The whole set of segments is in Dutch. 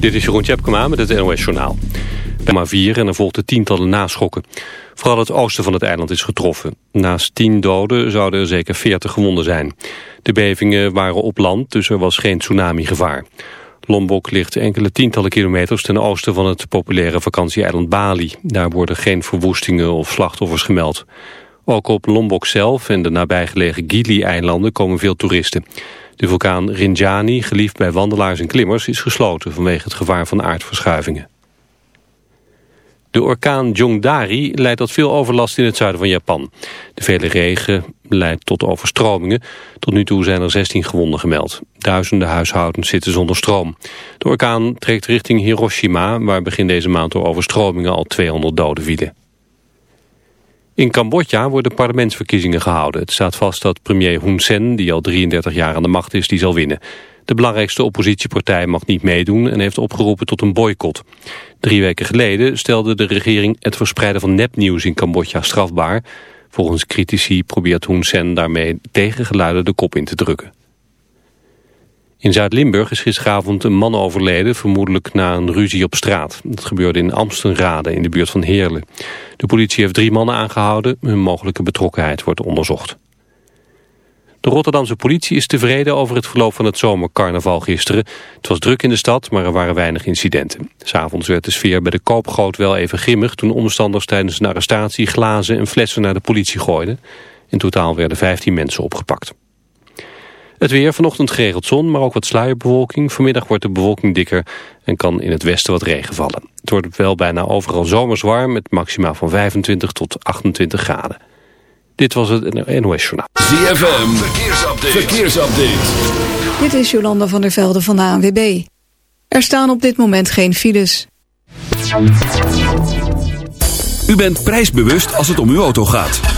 Dit is Jeroen Tjepkema met het NOS Journaal. Bij maar vier en er volgden tientallen naschokken. Vooral het oosten van het eiland is getroffen. Naast tien doden zouden er zeker veertig gewonden zijn. De bevingen waren op land, dus er was geen tsunami-gevaar. Lombok ligt enkele tientallen kilometers ten oosten van het populaire vakantieeiland Bali. Daar worden geen verwoestingen of slachtoffers gemeld. Ook op Lombok zelf en de nabijgelegen Gili-eilanden komen veel toeristen. De vulkaan Rinjani, geliefd bij wandelaars en klimmers, is gesloten vanwege het gevaar van aardverschuivingen. De orkaan Jongdari leidt tot veel overlast in het zuiden van Japan. De vele regen leidt tot overstromingen. Tot nu toe zijn er 16 gewonden gemeld. Duizenden huishoudens zitten zonder stroom. De orkaan trekt richting Hiroshima, waar begin deze maand door overstromingen al 200 doden vielen. In Cambodja worden parlementsverkiezingen gehouden. Het staat vast dat premier Hun Sen, die al 33 jaar aan de macht is, die zal winnen. De belangrijkste oppositiepartij mag niet meedoen en heeft opgeroepen tot een boycott. Drie weken geleden stelde de regering het verspreiden van nepnieuws in Cambodja strafbaar. Volgens critici probeert Hun Sen daarmee tegengeluiden de kop in te drukken. In Zuid-Limburg is gisteravond een man overleden, vermoedelijk na een ruzie op straat. Dat gebeurde in Amstenrade in de buurt van Heerlen. De politie heeft drie mannen aangehouden, hun mogelijke betrokkenheid wordt onderzocht. De Rotterdamse politie is tevreden over het verloop van het zomercarnaval gisteren. Het was druk in de stad, maar er waren weinig incidenten. S'avonds werd de sfeer bij de koopgoot wel even grimmig... toen omstanders tijdens een arrestatie glazen en flessen naar de politie gooiden. In totaal werden 15 mensen opgepakt. Het weer, vanochtend geregeld zon, maar ook wat sluierbewolking. Vanmiddag wordt de bewolking dikker en kan in het westen wat regen vallen. Het wordt wel bijna overal zomers warm met maximaal van 25 tot 28 graden. Dit was het NOS Journaal. ZFM, verkeersupdate. verkeersupdate. Dit is Jolanda van der Velde van de ANWB. Er staan op dit moment geen files. U bent prijsbewust als het om uw auto gaat.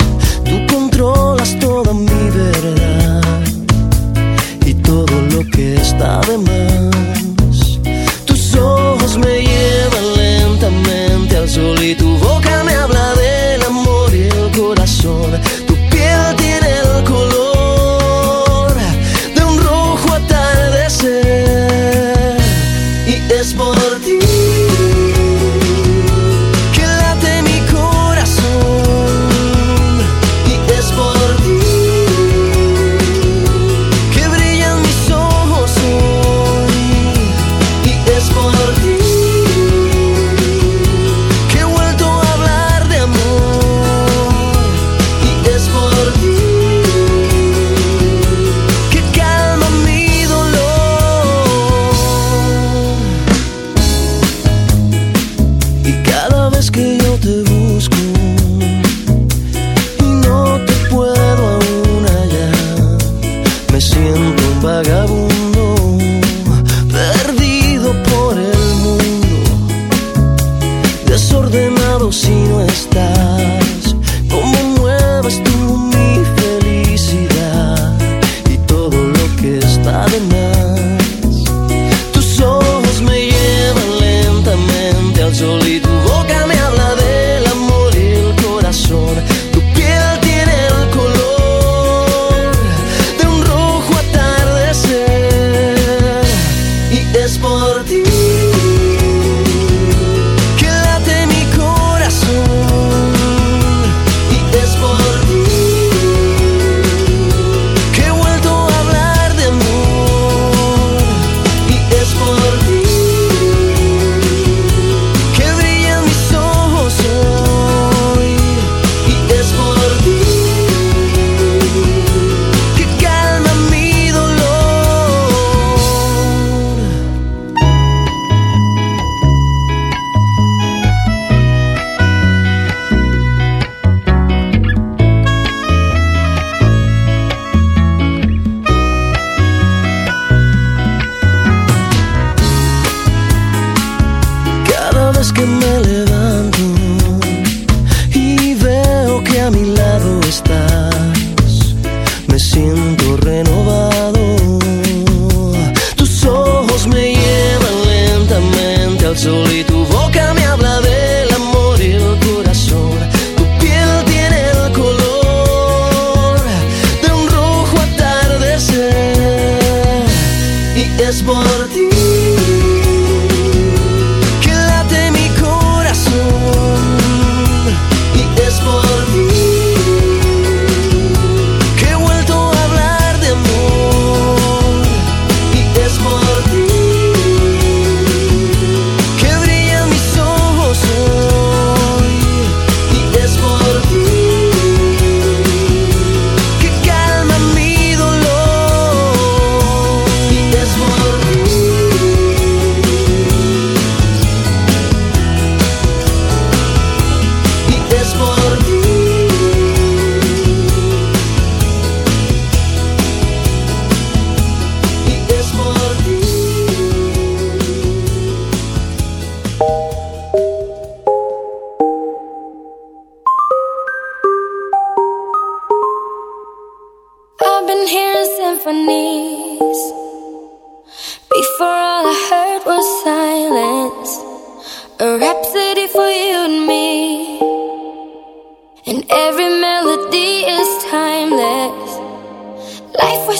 Tú controlas toda mi verdad y todo lo que está de más.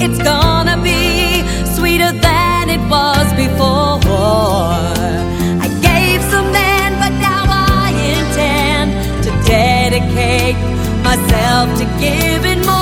It's gonna be sweeter than it was before. I gave some then, but now I intend to dedicate myself to giving more.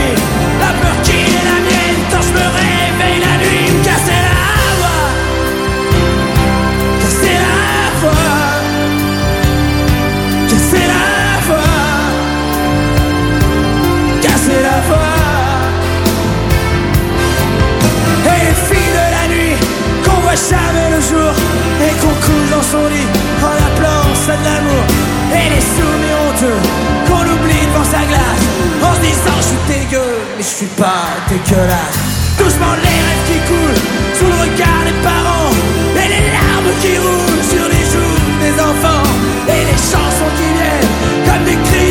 dans son lit En appelant ça de l'amour. Et les soumis honteux Qu'on oublie devant sa glace. En se disant je suis dégueu Mais je suis pas dégueulasse. Doucement les rêves qui coulent Sous le regard des parents. Et les larmes qui roulent Sur les joues des enfants. Et les chansons qui viennent Comme des cris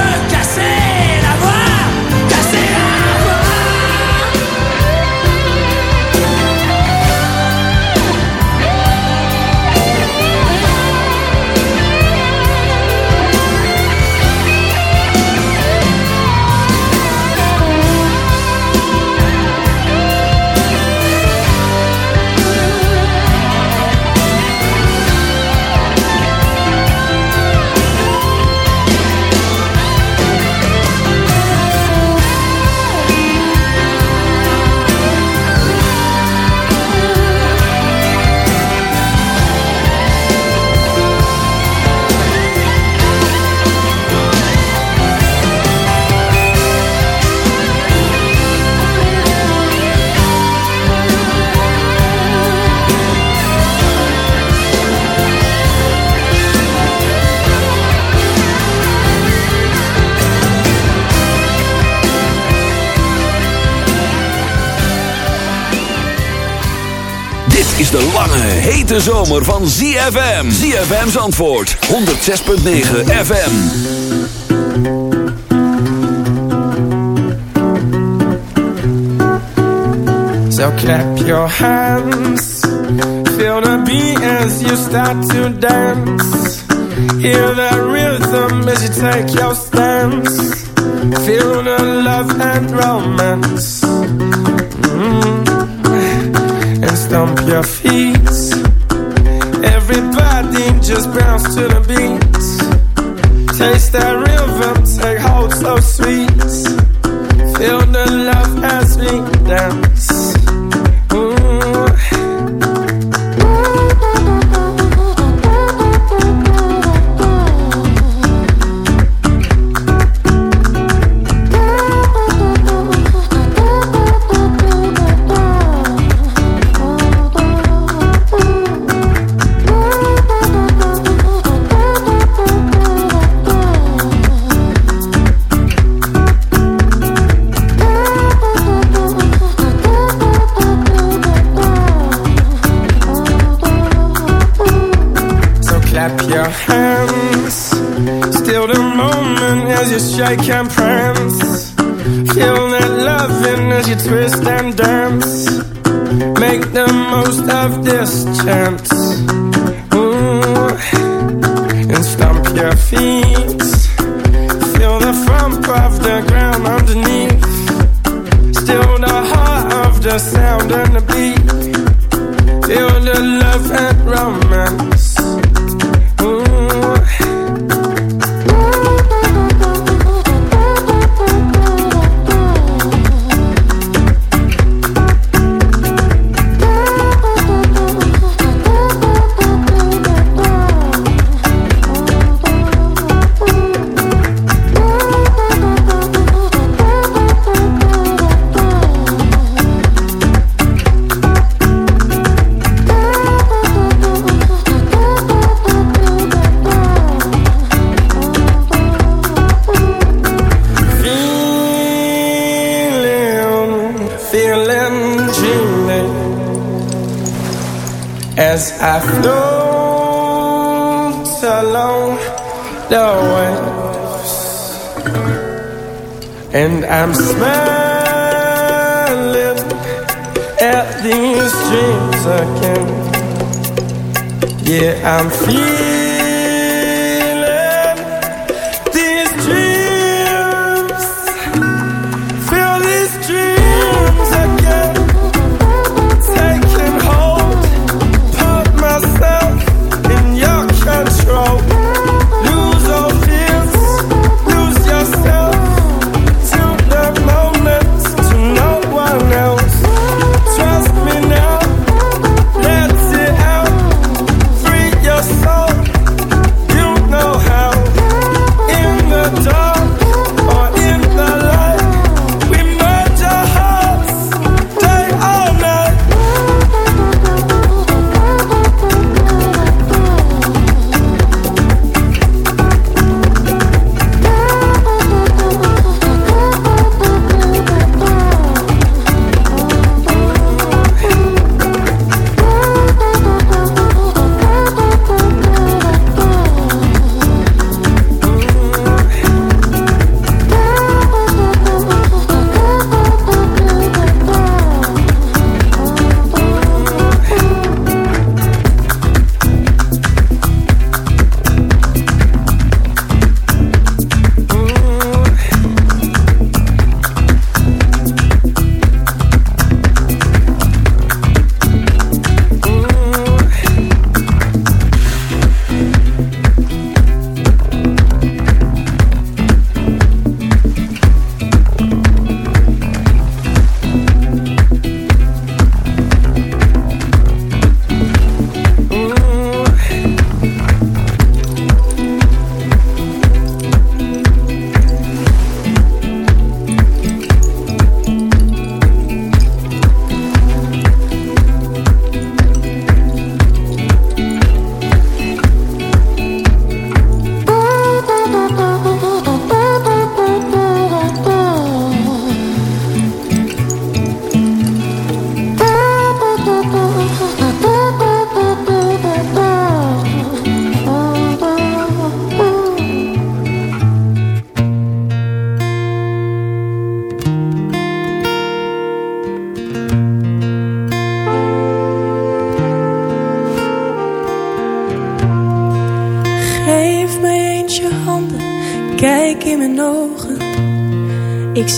hete zomer van ZFM. ZFM's antwoord, 106.9 FM. So clap your hands, feel the beat as you start to dance. Hear the rhythm as you take your stance. Feel the love and romance. Mm. And stomp your feet. Just bounce to the beat.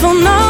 van nacht.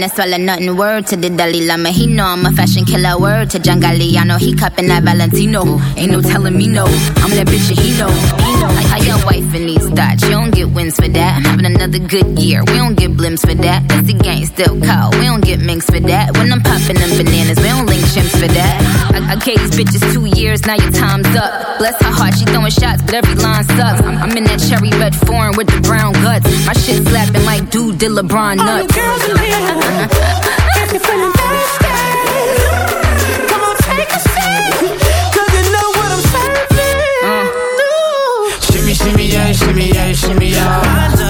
No swallow nothing. Word to the Dalai Lama, he know I'm a fashion killer. Word to John Galliano, he cupping that Valentino. Ain't no telling me no, I'm that bitch and he know. He know. How your wife in these thoughts, you don't get wins for that. I'm having another good year, we don't get blimps for that. That's the gang still cold, we don't get minks for that. When I'm popping them bananas, we don't link chimps for that. I, I gave these bitches two years, now your time's up. Bless her heart, she throwing shots, but every line sucks. I'm, I'm in that cherry red foreign with the brown guts. My shit slapping like dude did LeBron All you nuts. girls in here, if you're feeling thirsty, come on, take a sip, 'cause you know what I'm serving. Uh. Shimmy, shimmy, yeah, shimmy, yeah, shimmy, yeah.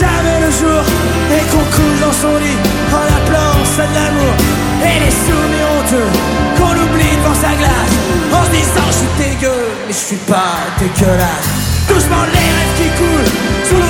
Jamais le jour et qu'on couche dans son lit en appelant ça de l'amour. Et les souvenirs honteux qu'on oublie devant sa glace en disant je suis dégueu mais je suis pas dégueulasse. Doucement les rêves qui coulent sous le